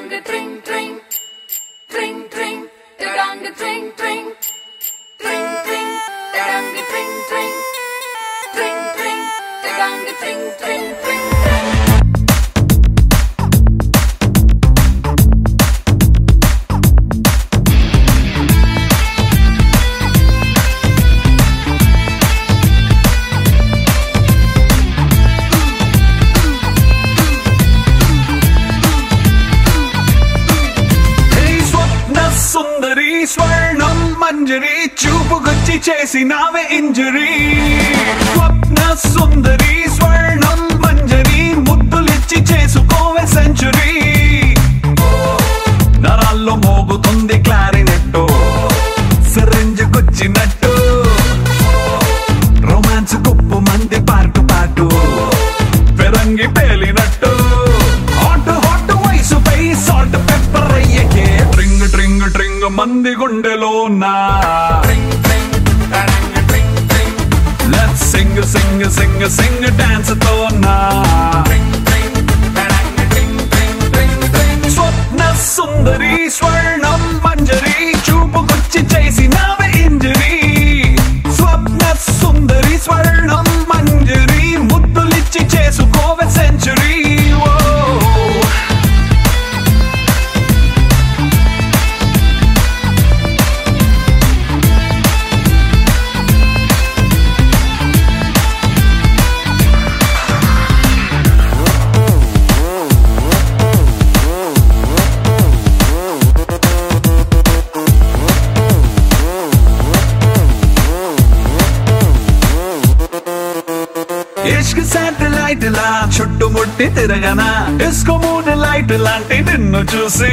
Tadanga tring tring. Tring tring. Tadanga tring tring. Tring tring. Tadanga tring tring. Tring tring. Tring tring tring tring. సుందరి స్వర్ణం మంజరి చూపుకొచ్చి చేసినావే injury. స్వప్న సుందరి స్వర్ణం మంజరి ముద్దులిచ్చి చేసుకోవే century. నరాల్లో మోగుతుంది క్లారినెట్టు సిరింజుకొచ్చినట్టు. Romance కుప్పు మంది పాటు పాటు పెరంగి పేలినట్టు. మంది గుండెలో నా let's sing sing sing sing డాన్స్తో నా స్వప్న సుందరి స్వర్ణం మంజరి చూపుకొచ్చి చేసినావే ఇంజరీ. స్వప్న సుందరి స్వర్ణం మంజరి ముద్దులిచ్చి చేసుకోవే సెంచురీ. ఇష్క్ శాటిలైట్ లా చుట్టుముట్టి తిరగనా ఇస్కో మూడు లైట్ లాంటి నిన్ను చూసి